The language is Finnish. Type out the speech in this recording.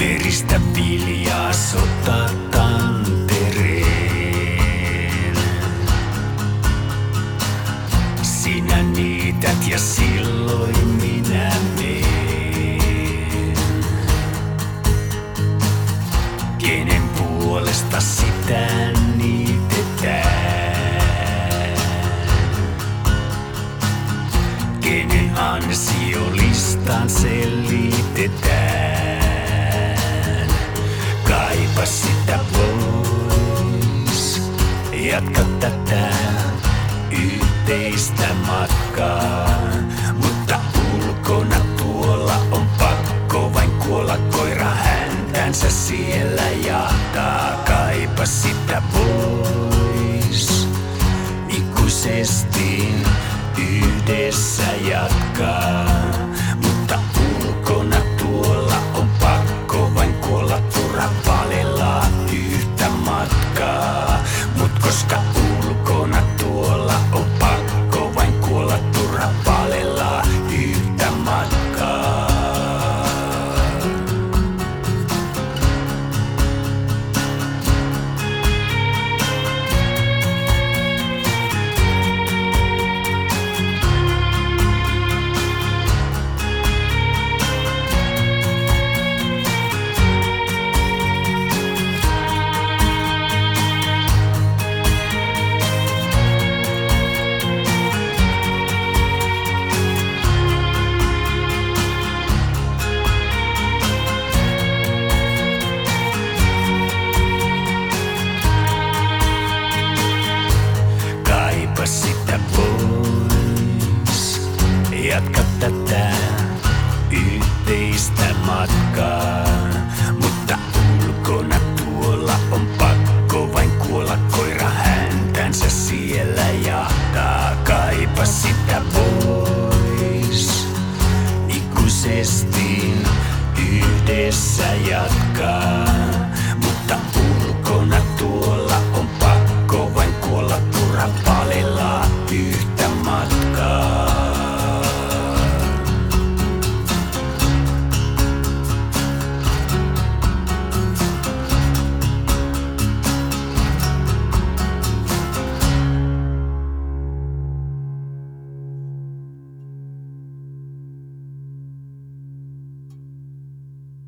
Veristä viljaa sota tantereen. Sinä niität ja silloin minä meen. Kenen puolesta sitä niitetään? Kenen ansiolistan selitetään? Jatka tätä yhteistä matkaa. Mutta ulkona tuolla on pakko vain kuolla koira häntänsä siellä jahtaa. Kaipa sitä pois, ikuisesti yhdessä jatkaa. tätä yhteistä matkaa. Mutta ulkona tuolla on pakko vain kuolla koira häntänsä siellä jahtaa. Kaipa sitä pois ikuisesti yhdessä jatkaa. Mutta ulkona tuolla on pakko vain kuolla turha palella yhteistä.